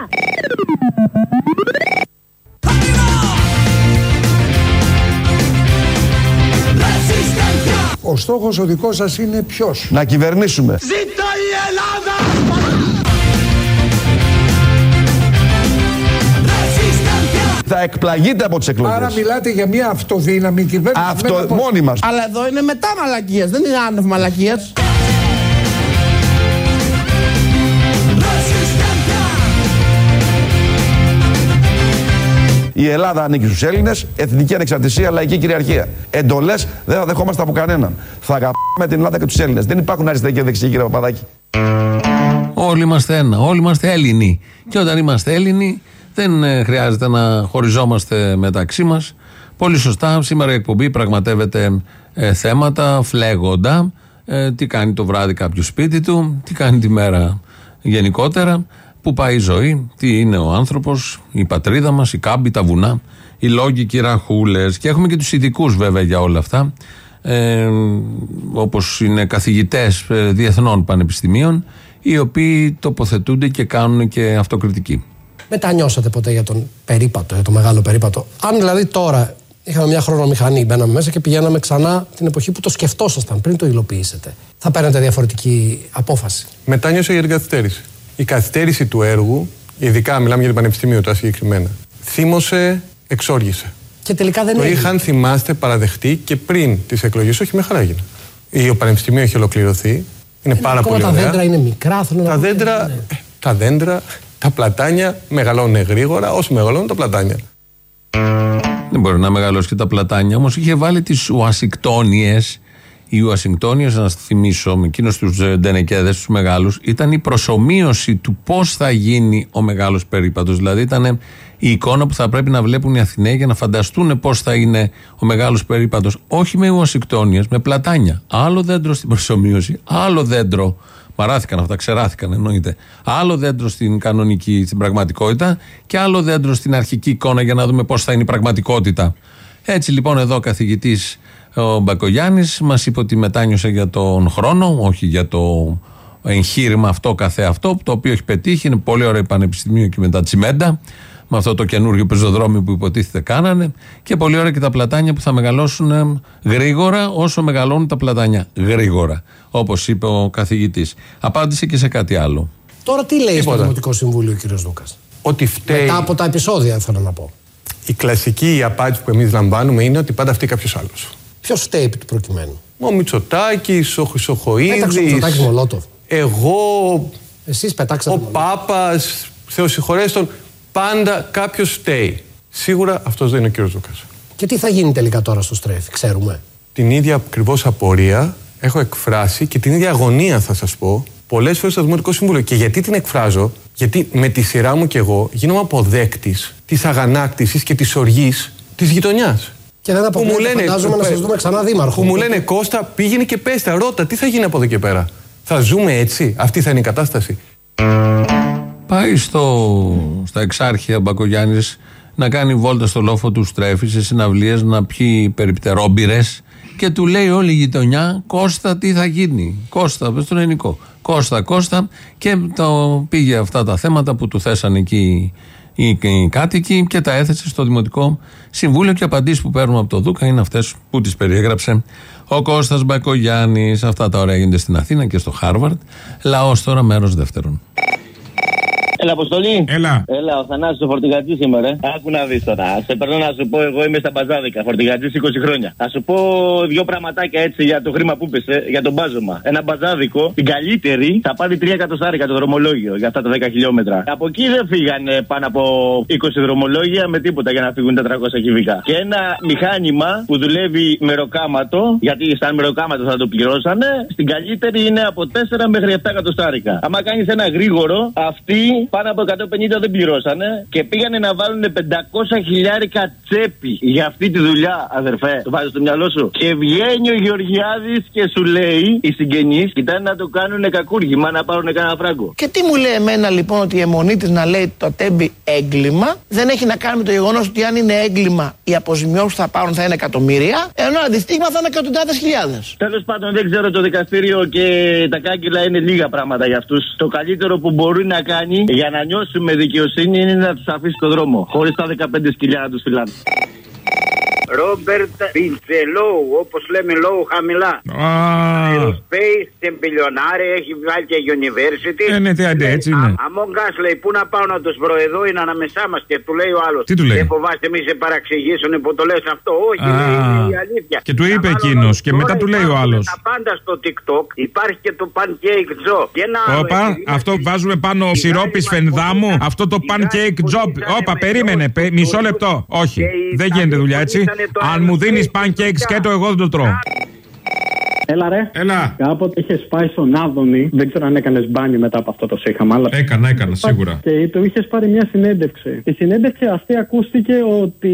Ο στόχος ο δικός σας είναι ποιος; Να κυβερνήσουμε. Ζήτω η Ελλάδα! Θα εκπλαγείτε από τις εκλογές. Άρα μιλάτε για μια αυτοδύναμη κυβέρνηση. Αυτό με ένα μόνοι μας. Αλλά εδώ είναι μετά μαλακίες, δεν είναι άνευ μαλακίες. Η Ελλάδα ανήκει στους Έλληνες, εθνική ανεξαρτησία, λαϊκή κυριαρχία. Εντολές δεν θα δεχόμαστε από κανέναν. Θα αγαπάμε την Ελλάδα και τους Έλληνες. Δεν υπάρχουν αριστεροί και δεξιοί, κύριε Παπαδάκη. Όλοι είμαστε ένα. Όλοι είμαστε Έλληνοι. Και όταν είμαστε Έλληνοι, δεν ε, χρειάζεται να χωριζόμαστε μεταξύ μας. Πολύ σωστά, σήμερα η εκπομπή πραγματεύεται ε, θέματα φλέγοντα. Ε, τι κάνει το βράδυ κάποιος σπίτι του, τι κάνει τη μέρα γενικότερα, πού πάει η ζωή, τι είναι ο άνθρωπος, η πατρίδα μας, η κάμπη, τα βουνά, οι λόγοι και οι ραχούλες. Και έχουμε και τους ειδικούς βέβαια για όλα αυτά. Ε, Όπως είναι καθηγητές διεθνών πανεπιστημίων, οι οποίοι τοποθετούνται και κάνουν και αυτοκριτική. Μετανιώσατε ποτέ για τον περίπατο, για το μεγάλο περίπατο. Αν δηλαδή τώρα είχαμε μια χρονομηχανή, μπαίναμε μέσα και πηγαίναμε ξανά την εποχή που το σκεφτόσασταν πριν το υλοποιήσετε, θα παίρνετε διαφορετική απόφαση. Μετάνιωσα για την καθυστέρηση. Η καθυστέρηση του έργου, ειδικά μιλάμε για το Πανεπιστήμιο τώρα συγκεκριμένα, θύμωσε, εξόργησε. Και τελικά δεν το έγινε. είχαν, θυμάστε, παραδεχτεί και πριν τις εκλογές. Όχι, με χαρά έγινε. Το Πανεπιστήμιο έχει ολοκληρωθεί. Είναι πάρα Ακόμα πολύ τα ωραία. δέντρα είναι μικρά, θέλω να Τα πω. δέντρα, Ναι. ε, τα δέντρα, τα πλατάνια μεγαλώνουν γρήγορα όσο μεγαλώνουν τα πλατάνια. Δεν μπορεί να μεγαλώσει και τα πλατάνια. Όμως είχε βάλει τις Ουασιγκτόνιε. Οι Ουασιγκτόνιε, να σας θυμίσω, με εκείνου τους ντενεκέδε, τους μεγάλους, ήταν η προσωμείωση του πώς θα γίνει ο μεγάλος περίπατος. Δηλαδή ήταν η εικόνα που θα πρέπει να βλέπουν οι Αθηναίοι για να φανταστούν πώς θα είναι ο μεγάλος περίπατος. Όχι με Ουασιγκτόνιες, με πλατάνια. Άλλο δέντρο στην προσωμείωση, άλλο δέντρο. Μαράθηκαν αυτά, ξεράθηκαν εννοείται. Άλλο δέντρο στην κανονική, στην πραγματικότητα και άλλο δέντρο στην αρχική εικόνα για να δούμε πώς θα είναι η πραγματικότητα. Έτσι λοιπόν εδώ ο καθηγητής ο Μπακογιάννης μας είπε ότι μετάνιωσε για τον χρόνο, όχι για το εγχείρημα αυτό καθε αυτό, το οποίο έχει πετύχει. Είναι πολύ ωραίο πανεπιστημίο και με τα τσιμέντα, με αυτό το καινούργιο πεζοδρόμιο που υποτίθεται κάνανε. Και πολύ ωραία και τα πλατάνια που θα μεγαλώσουν ε, γρήγορα όσο μεγαλώνουν τα πλατάνια. Γρήγορα, όπως είπε ο καθηγητής. Απάντησε και σε κάτι άλλο. Τώρα τι λέει στο Τίποτα. Δημοτικό Συμβούλιο ο κ. Δούκα. Ότι φταίει. Μετά από τα επεισόδια, θέλω να πω. Η κλασική απάντηση που εμείς λαμβάνουμε είναι ότι πάντα φταίει κάποιος άλλος. Ποιος φταίει επί του προκειμένου; Ο Μητσοτάκης, ο Πέταξε ο Χρυσοχοίδη. Μητσοτάκης Μολότοφ. Εγώ. Εσείς πετάξατε Ο Πάπας. Θεοσυγχωρέστον. Πάντα κάποιος φταίει. Σίγουρα αυτός δεν είναι ο κύριος Δούκα. Και τι θα γίνει τελικά τώρα στο στρέφι, ξέρουμε; Την ίδια ακριβώς απορία έχω εκφράσει και την ίδια αγωνία θα σας πω πολλές φορές στο Δημοτικό Συμβούλιο. Και γιατί την εκφράζω, Γιατί με τη σειρά μου κι εγώ γίνομαι αποδέκτης της αγανάκτησης και της οργής της γειτονιάς. Και δεν αποκλείεται, φαντάζομαι, να σας δούμε ξανά δήμαρχο. Που μου λένε Κώστα, πήγαινε και πέστα, ρώτα, τι θα γίνει από εδώ και πέρα. Θα ζούμε έτσι, αυτή θα είναι η κατάσταση. Πάει στο, στα εξάρχεια Μπακογιάννης να κάνει βόλτα στο λόφο του Στρέφη σε συναυλίες να πιει περιπτερόμπυρες και του λέει όλη η γειτονιά Κώστα τι θα γίνει. Κώστα, πες τον ελληνικό. Κώστα, Κώστα και το πήγε αυτά τα θέματα που του θέσαν εκεί οι, οι κάτοικοι και τα έθεσε στο Δημοτικό Συμβούλιο και οι απαντήσεις που παίρνουμε από το Δούκα είναι αυτές που τις περιέγραψε ο Κώστας Μπακογιάννης. Αυτά τα ωραία γίνονται στην Αθήνα και στο Χάρβαρντ. Λαός τώρα, μέρος δεύτερον. Έλα, Αποστόλη. Έλα. Έλα, ο Θανάσης ο φορτηγατζής είμαι. ε. Άκου να δεις τώρα. Σε παίρνω να σου πω, εγώ είμαι στα μπαζάδικα, φορτηγατζής 20 χρόνια. Θα σου πω δύο πραγματάκια έτσι για το χρήμα που πέσε, για τον μπάζωμα. Ένα μπαζάδικο, την καλύτερη, θα πάρει 3 εκατοστάρικα το δρομολόγιο για αυτά τα 10 χιλιόμετρα. Από εκεί δεν φύγανε πάνω από 20 δρομολόγια με τίποτα για να φύγουν 400 κυβικά. Και ένα μηχάνημα που δουλεύει μεροκάματο, γιατί σαν μεροκάματο θα το πληρώσανε, στην καλύτερη είναι από 4 μέχρι 7 εκατοστάρικα. Άμα κάνεις ένα γρήγορο, αυτοί πάνω από 150 δεν πληρώσανε και πήγανε να βάλουν 500 χιλιάρικα τσέπη για αυτή τη δουλειά, αδερφέ. Το βάζεις στο μυαλό σου. Και βγαίνει ο Γεωργιάδης και σου λέει, οι συγγενείς, κοιτάνε να το κάνουν κακούργημα, να πάρουν κανένα φράγκο. Και τι μου λέει εμένα λοιπόν ότι η αιμονή τη να λέει το τέμπι έγκλημα δεν έχει να κάνει με το γεγονός ότι αν είναι έγκλημα οι αποζημιώσεις που θα πάρουν θα είναι εκατομμύρια, ενώ αντιστοίχημα θα είναι εκατοντάδες χιλιάδες. Τέλος πάντων, δεν ξέρω το δικαστήριο και τα κάγκελα είναι λίγα πράγματα για αυτούς. Το καλύτερο που μπορεί να κάνει για να νιώσουμε δικαιοσύνη είναι να τους αφήσει στο δρόμο. Χωρίς τα 15 σκυλιά να τους φυλάνε. Ρόμπερτ Πιτσελόου, όπως λέμε λόγου χαμηλά. Aerospace και μπιλιονάρι, έχει βγάλει και university. Ε, ναι, τι άντε, έτσι είναι. Αμόν γκάς λέει, πού να πάω να τους βρω εδώ είναι ανάμεσά μας και του λέει ο άλλος. Τι του λέει; Δεν φοβάστε μη σε παραξηγήσουν που το λες αυτό. Όχι, Α. λέει, είναι η αλήθεια. Και του είπε Να βάλω εκείνος να- και μετά Τώρα του λέει ο υπάρχουν άλλος. Τα πάντα στο TikTok υπάρχει και το Pancake Joe. Και ένα άλλο. Όπα, επειδή αυτό βάζουμε πάνω σιρόπι σφενδάμου. Αυτό το pancake job. Όπα, περίμενε. πε- Μισό λεπτό. Όχι, δεν γίνεται δουλειά έτσι. Αν μου δίνεις pancake σκέτο, εγώ δεν το τρώω. Έλα ρε. Έλα. Κάποτε είχες πάει στον Άδωνη. Δεν ξέρω αν έκανες μπάνιο μετά από αυτό το σύγχαμα. Αλλά... Έκανα, έκανα, σίγουρα. Και του είχες πάρει μια συνέντευξη. Η συνέντευξη αυτή ακούστηκε ότι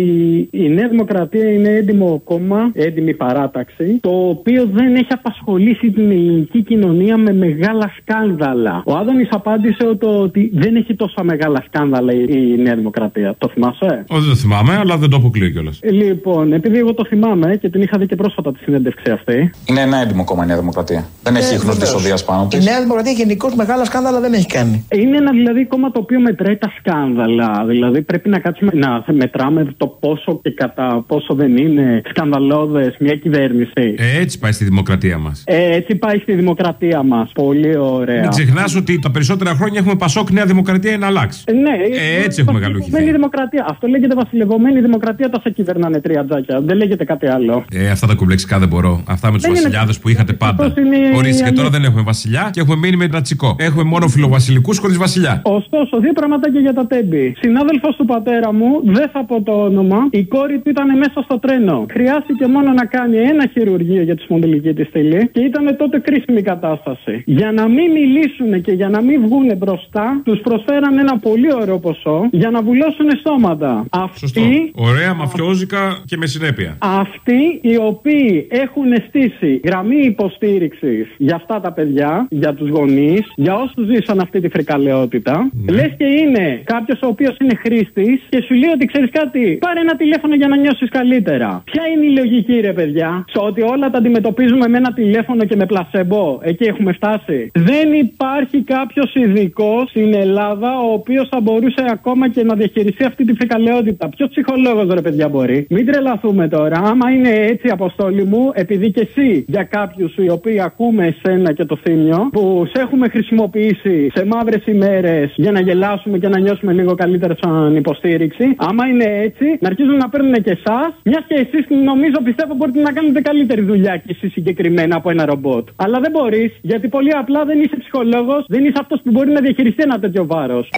η Νέα Δημοκρατία είναι έντιμο κόμμα, έντιμη παράταξη, το οποίο δεν έχει απασχολήσει την ελληνική κοινωνία με μεγάλα σκάνδαλα. Ο Άδωνης απάντησε ότι- ότι δεν έχει τόσα μεγάλα σκάνδαλα η η Νέα Δημοκρατία. Το θυμάσαι; Όχι, δεν το θυμάμαι, αλλά δεν το αποκλείω κιόλας. Λοιπόν, επειδή εγώ το θυμάμαι και την είχα δει και πρόσφατα τη συνέντευξη αυτή. Είναι ένα έντιμο κόμμα η Νέα Δημοκρατία. Δεν έχει Ε, ίχνος βεβαίως. δυσοδείας πάνω Η της. Νέα Δημοκρατία γενικώς μεγάλα σκάνδαλα δεν έχει κάνει. Είναι ένα δηλαδή κόμμα το οποίο μετράει τα σκάνδαλα. Δηλαδή πρέπει να κάτσουμε να μετράμε το πόσο και κατά πόσο δεν είναι σκανδαλώδες μια κυβέρνηση. Ε, έτσι πάει στη δημοκρατία μας. Ε, έτσι πάει στη δημοκρατία μας. Πολύ ωραία. Μην ξεχνάς ότι τα περισσότερα χρόνια έχουμε Πασόκ Νέα Δημοκρατία είναι αλλάξει. Ε, Ναι, Ε, έτσι έχουμε γαλούχηθεί. Βασιλευμένη δημοκρατία. Αυτό λέγεται βασιλευμένη δημοκρατία όταν σε κυβερνάνε τρία τζάκια. Δεν λέγεται κάτι άλλο. Ε, αυτά τα κουμπλεξικά δεν μπορώ. Αυτά με τους Δεν είναι- βασιλιάδες που είχατε πάντα. Αυτός είναι η Ορίστε και τώρα αλήθεια. δεν έχουμε βασιλιά και έχουμε μείνει με ρατσικό. Έχουμε μόνο φιλοβασιλικούς χωρίς βασιλιά. Ωστόσο, δύο πραγματάκια για τα τέμπη. Συνάδελφος του πατέρα μου, δεν θα πω το όνομα, η κόρη του ήταν μέσα στο τρένο. Χρειάστηκε μόνο να κάνει ένα χειρουργείο για τη σπονδυλική της στήλη και ήταν τότε κρίσιμη κατάσταση. Για να μην μιλήσουν και για να μην βγουν μπροστά, τους προσφέραν ένα πολύ ωραίο ποσό για να βουλώσουν στόματα. Σωστό. Αυτοί Ωραία, μαφιόζικα και με συνέπεια. αυτοί οι οποίοι έχουν στήσει γραμμή υποστήριξης για αυτά τα παιδιά, για τους γονείς, για όσους ζήσαν αυτή τη φρικαλαιότητα, λες και είναι κάποιος ο οποίος είναι χρήστης και σου λέει ότι ξέρεις κάτι, πάρε ένα τηλέφωνο για να νιώσεις καλύτερα. Ποια είναι η λογική, ρε παιδιά, στο ότι όλα τα αντιμετωπίζουμε με ένα τηλέφωνο και με πλασεμπό; Εκεί έχουμε φτάσει. Δεν υπάρχει κάποιος ειδικός στην Ελλάδα ο οποίος θα μπορούσε ακόμα και να διαχειριστεί αυτή τη φρικαλαιότητα. Ποιος ψυχολόγος, ρε παιδιά, μπορεί; Μην τρελαθούμε τώρα. Άμα είναι έτσι, αποστόλη μου, επειδή και εσύ για κάποιους οι οποίοι ακούμε εσένα και το θύμιο, που σε έχουμε χρησιμοποιήσει σε μαύρες ημέρες για να γελάσουμε και να νιώσουμε λίγο καλύτερα σαν υποστήριξη. Άμα είναι έτσι, να αρχίζουν να παίρνουν και εσάς, μιας και εσείς νομίζω πιστεύω μπορείτε να κάνετε καλύτερη δουλειά κι εσείς συγκεκριμένα από ένα ρομπότ. Αλλά δεν μπορείς, γιατί πολύ απλά δεν είσαι ψυχολόγος, δεν είσαι αυτός που μπορεί να διαχειριστεί ένα τέτοιο βάρος.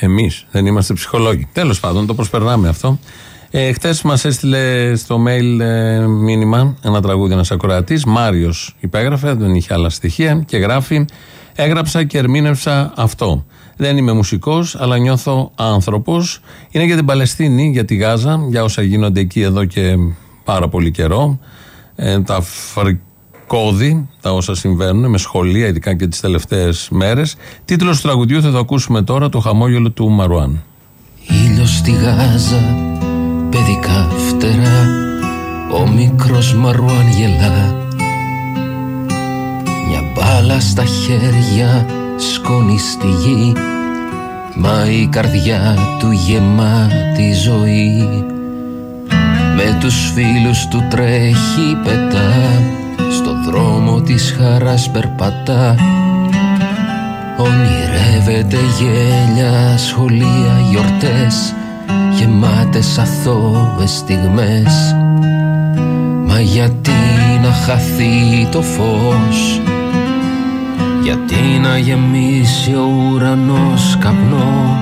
Εμείς δεν είμαστε ψυχολόγοι. Τέλος πάντων, το προσπερνάμε αυτό. Ε, Χθες μας έστειλε στο mail ε, μήνυμα ένα τραγούδι ένας ακροατής. Μάριος υπέγραφε, δεν είχε άλλα στοιχεία και γράφει. Έγραψα και ερμήνευσα αυτό. Δεν είμαι μουσικός, αλλά νιώθω άνθρωπος. Είναι για την Παλαιστίνη, για τη Γάζα, για όσα γίνονται εκεί εδώ και πάρα πολύ καιρό. Ε, τα φαρκώδη, τα όσα συμβαίνουν με σχολεία, ειδικά και τις τελευταίες μέρες. Τίτλος του τραγουδιού θα το ακούσουμε τώρα, το χαμόγελο του Μαρουάν. Ήλιος στη Γάζα, παιδικά φτερά Ο μικρός Μαρουάν γελά Μια μπάλα στα χέρια σκόνη στη γη Μα η καρδιά του γεμάτη ζωή. Με τους φίλους του τρέχει πετά Στο δρόμο της χαράς περπατά. Ονειρεύεται γέλια, σχολεία, γιορτές Γεμάτες αθώες στιγμές. Μα γιατί να χαθεί το φως; Γιατί να γεμίσει ο ουρανός καπνό;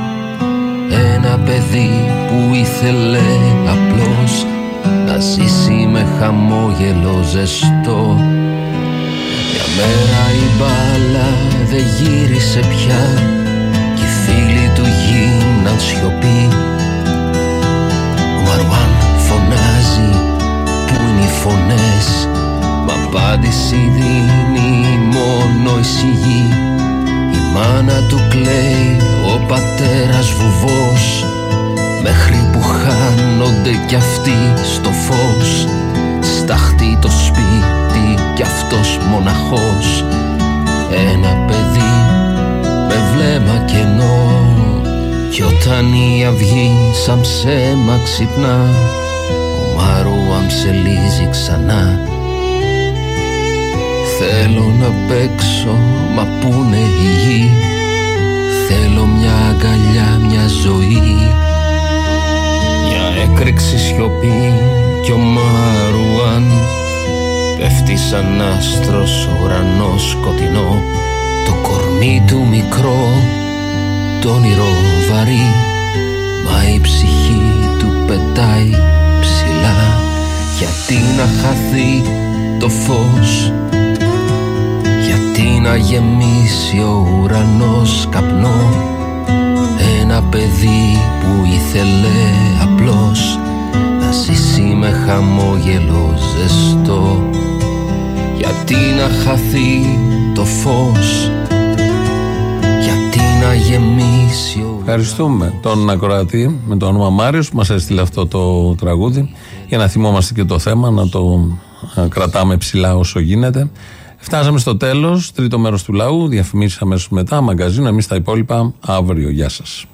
Ένα παιδί που ήθελε απλώς Να ζήσει με χαμόγελο ζεστό. Μια μέρα η μπάλα δεν γύρισε πια Κι οι φίλοι του γίναν σιωπή φωνές Μα απάντηση δίνει μόνο η σιγή. Η μάνα του κλαίει Ο πατέρας βουβός. Μέχρι που χάνονται κι αυτοί στο φως. Σταχτεί το σπίτι κι αυτός μοναχός. Ένα παιδί με βλέμμα κενό. Κι όταν η αυγή σαν ψέμα ξυπνά Ο Μάρουαμ ψελίζει ξανά. Θέλω να παίξω μα πού είναι η γη; Θέλω μια αγκαλιά, μια ζωή. Μια έκρηξη σιωπή κι ο Μαρουάν Πέφτει σαν άστρος ο ουρανός σκοτεινό. Το κορμί του μικρό, το όνειρο βαρύ. Μα η ψυχή του πετάει ψηλά Γιατί να χαθεί το φως; Γιατί να γεμίσει ο ουρανός καπνό; Ένα παιδί που ήθελε απλώς Να ζήσει με χαμόγελο ζεστό. Γιατί να χαθεί το φως; Γιατί να γεμίσει ο Ευχαριστούμε τον ακροατή με το όνομα Μάριος που μας έστειλε αυτό το τραγούδι για να θυμόμαστε και το θέμα, να το ε, κρατάμε ψηλά όσο γίνεται. Φτάσαμε στο τέλος, τρίτο μέρος του λαού. Διαφημίσεις αμέσως μετά, μαγκαζίνο. Εμείς τα υπόλοιπα αύριο. Γεια σας.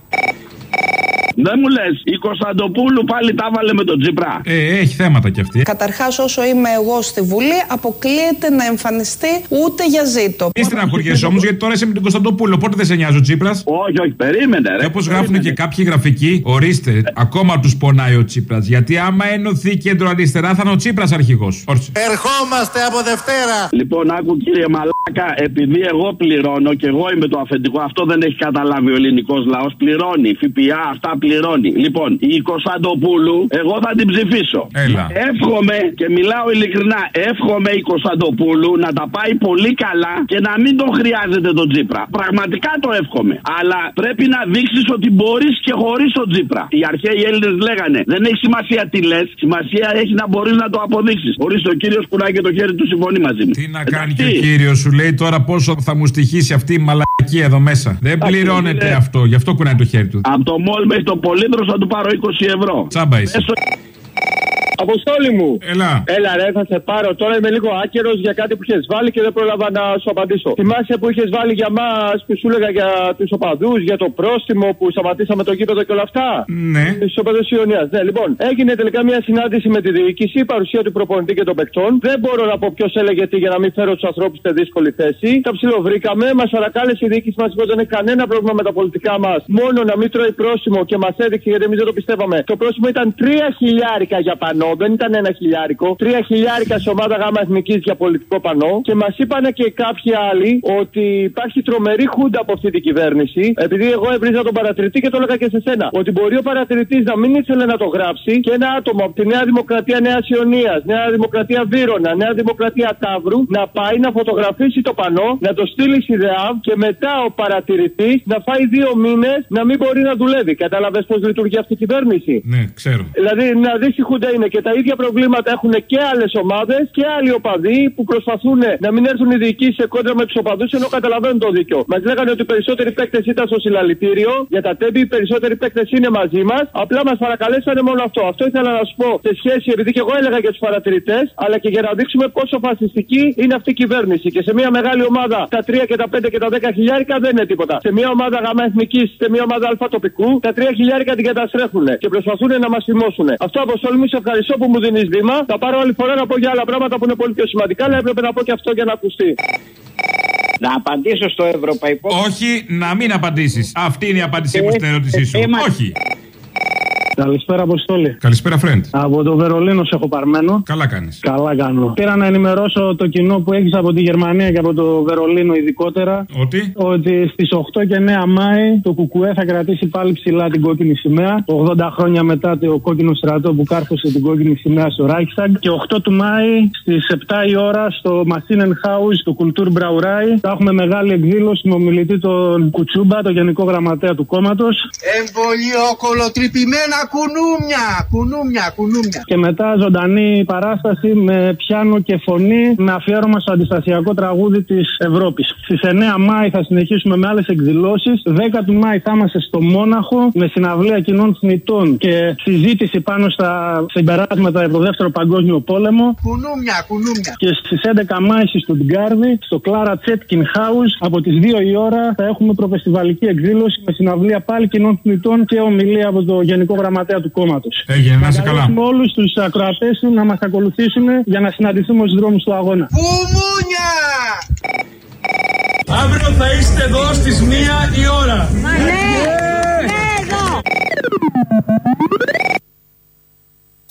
Δεν μου λες, η Κωνσταντοπούλου πάλι τα βάλε με τον Τζίπρα. Ε, έχει θέματα κι αυτή. Καταρχάς, όσο είμαι εγώ στη Βουλή, αποκλείεται να εμφανιστεί ούτε για ζήτο. Μη στεναχωριέσαι όμως, γιατί τώρα είσαι με τον Κωνσταντοπούλο. Πότε δεν σε νοιάζει ο Τσίπρα. Όχι, όχι, περίμενε, ρε. Και όπως γράφουν και κάποιοι γραφικοί, ορίστε, ακόμα τους πονάει ο Τσίπρας. Γιατί άμα ενωθεί κέντρο αριστερά, θα είναι ο Τσίπρας αρχηγός. Ερχόμαστε από Δευτέρα. Λοιπόν, άκου κύριε Μαλάκα, επειδή εγώ πληρώνω και εγώ είμαι το αφεντικό, αυτό δεν έχει καταλάβει ο ελληνικός λαός. Πληρώνει, ΦΠΑ, αυτά πληρώνει. Λοιπόν, η Κωνσταντοπούλου, εγώ θα την ψηφίσω. Έλα. Εύχομαι και μιλάω ειλικρινά, εύχομαι η Κωνσταντοπούλου να τα πάει πολύ καλά και να μην τον χρειάζεται τον Τζίπρα. Πραγματικά το εύχομαι. Αλλά πρέπει να δείξεις ότι μπορείς και χωρίς τον Τζίπρα. Οι αρχαίοι Έλληνες λέγανε δεν έχει σημασία τι λες, σημασία έχει να μπορείς να το αποδείξεις. Ορίστε ο κύριος κουνάει και το χέρι του συμφωνεί μαζί μου. Τι να κάνει και ο κύριος, σου λέει τώρα πόσο θα μου στοιχήσει αυτή η μαλακία εδώ μέσα. Δεν Εντάξει, πληρώνεται είναι- αυτό, γι' αυτό κουνάει το χέρι του. Από το μόλ μέχρι το πολύδρο θα του πάρω 20 ευρώ. Τσάμπα είσαι. Μέσω- Αποστόλη μου. Έλα. Έλα, ρε, θα σε πάρω. Τώρα είμαι λίγο άκερο για κάτι που είχες βάλει και δεν πρόλαβα να σου απαντήσω. Θυμάσαι που είχες βάλει για μας που σου έλεγα για τους οπαδούς, για το πρόστιμο που σταματήσαμε το γήπεδο και όλα αυτά; Ναι. Της οπαδούς Ιωνίας. Ναι, λοιπόν, έγινε τελικά μια συνάντηση με τη διοίκηση, παρουσία του προπονητή και των παικτών. Δεν μπορώ να πω ποιος έλεγε τι για να μην φέρω τους ανθρώπους σε δύσκολη θέση. Τα ψιλοβρήκαμε, μας παρακάλεσε η διοίκηση μας είπε δεν έχει κανένα πρόβλημα με τα πολιτικά μας. Μόνο να μην τρώει πρόσημο και μας έδειξε γιατί εμείς δεν το πιστεύαμε. Το πρόσημο ήταν 3 χιλιάρικα για πανό, δεν ήταν ένα χιλιάρικο. 3 χιλιάρικα σε ομάδα γάμα εθνικής για πολιτικό πανό. Και μας είπαν και κάποιοι άλλοι ότι υπάρχει τρομερή χούντα από αυτή την κυβέρνηση. Επειδή εγώ έβριζα τον παρατηρητή και το έλεγα και σε σένα. Ότι μπορεί ο παρατηρητής να μην ήθελε να το γράψει και ένα άτομο από τη Νέα Δημοκρατία Νέας Ιωνίας, Νέα Δημοκρατία Βύρονα, Νέα Δημοκρατία Ταύρου να πάει να φωτογραφίσει το πανό, να το στείλει στη ΔΕΑΒ και μετά ο παρατηρητής να φάει δύο μήνες να μην μπορεί να δουλεύει. Κατάλαβες πώς λειτουργεί αυτή η κυβέρνηση; Ναι, ξέρω. Δηλαδή να δεις τι χούντα είναι και τα ίδια προβλήματα έχουν και άλλες ομάδες και άλλοι οπαδοί που προσπαθούν να μην έρθουν οι διοικήσεις σε κόντρα με τους οπαδούς ενώ καταλαβαίνουν το δίκιο. Μας λέγανε ότι οι περισσότεροι παίκτες ήταν στο συλλαλητήριο για τα τέμπη, οι περισσότεροι παίκτες είναι μαζί μας. Απλά μας παρακαλέσανε μόνο αυτό. Αυτό ήθελα να σου πω σε σχέση, επειδή και εγώ έλεγα για τους παρατηρητές, αλλά και για να δείξουμε πόσο φασιστική είναι αυτή η κυβέρνηση. Και σε μια μεγάλη ομάδα τα 3 και τα 5 και τα 10 χιλιάρικα δεν είναι τίποτα. Σε μια ομάδα γαμά εθνικής, σε μια ομάδα αλφα τοπικού, τα 3 χιλιάρικα την καταστρέφουν και προσπαθούν να μας θυμώσουν. Αυτό από μου σε ευχαριστώ που μου δίνεις βήμα. Θα πάρω άλλη φορά να πω για άλλα πράγματα που είναι πολύ πιο σημαντικά, αλλά έπρεπε να πω και αυτό για να ακουστεί. Να απαντήσω στο ευρωπαϊκό. Όχι, να μην απαντήσεις. Αυτή είναι η απάντησή μου στην ερώτησή σου. θέμα- Όχι. Καλησπέρα, Αποστόλη. Καλησπέρα, friend. Από το Βερολίνο σε έχω παρμένο. Καλά κάνεις. Καλά κάνω. Πήρα να ενημερώσω το κοινό που έχεις από τη Γερμανία και από το Βερολίνο ειδικότερα. Ότι; Ότι στις 8 και 9 Μάη το Κουκουέ θα κρατήσει πάλι ψηλά την κόκκινη σημαία. 80 χρόνια μετά το κόκκινο στρατό που κάρφωσε την κόκκινη σημαία στο Reichstag. Και 8 του Μάη στις 7 η ώρα στο Maschinenhaus του Kultur Brauerei θα έχουμε μεγάλη εκδήλωση με ομιλητή τον Κουτσούμπα, το Γενικό Γραμματέα του κόμματος. Εμβολιοκολοτρυπημένα κουνούμια, κουνούμια, κουνούμια. Και μετά ζωντανή παράσταση με πιάνο και φωνή με αφιέρωμα στο αντιστασιακό τραγούδι της Ευρώπης. Στις 9 Μάη θα συνεχίσουμε με άλλες εκδηλώσεις. 10 του Μάη θα είμαστε στο Μόναχο με συναυλία κοινών θνητών και συζήτηση πάνω στα συμπεράσματα από το δεύτερο Παγκόσμιο Πόλεμο. Κουνούμια, κουνούμια. Και στις 11 Μάη στη Στουτγκάρδη, στο Clara Chetkin House, από τις 2 η ώρα θα έχουμε προφεστιβαλική εκδήλωση με συναυλία πάλι κοινών θνητών και ομιλία από το Γενικό Γραμματέα του κόμματος. Έγινε, να είσαι καλά. όλους τους ακροατές να μας ακολουθήσουν για να συναντηθούμε στους δρόμους του αγώνα. Κουμούνια! Αύριο θα είστε εδώ στις μία η ώρα. Ναι, ναι, εδώ.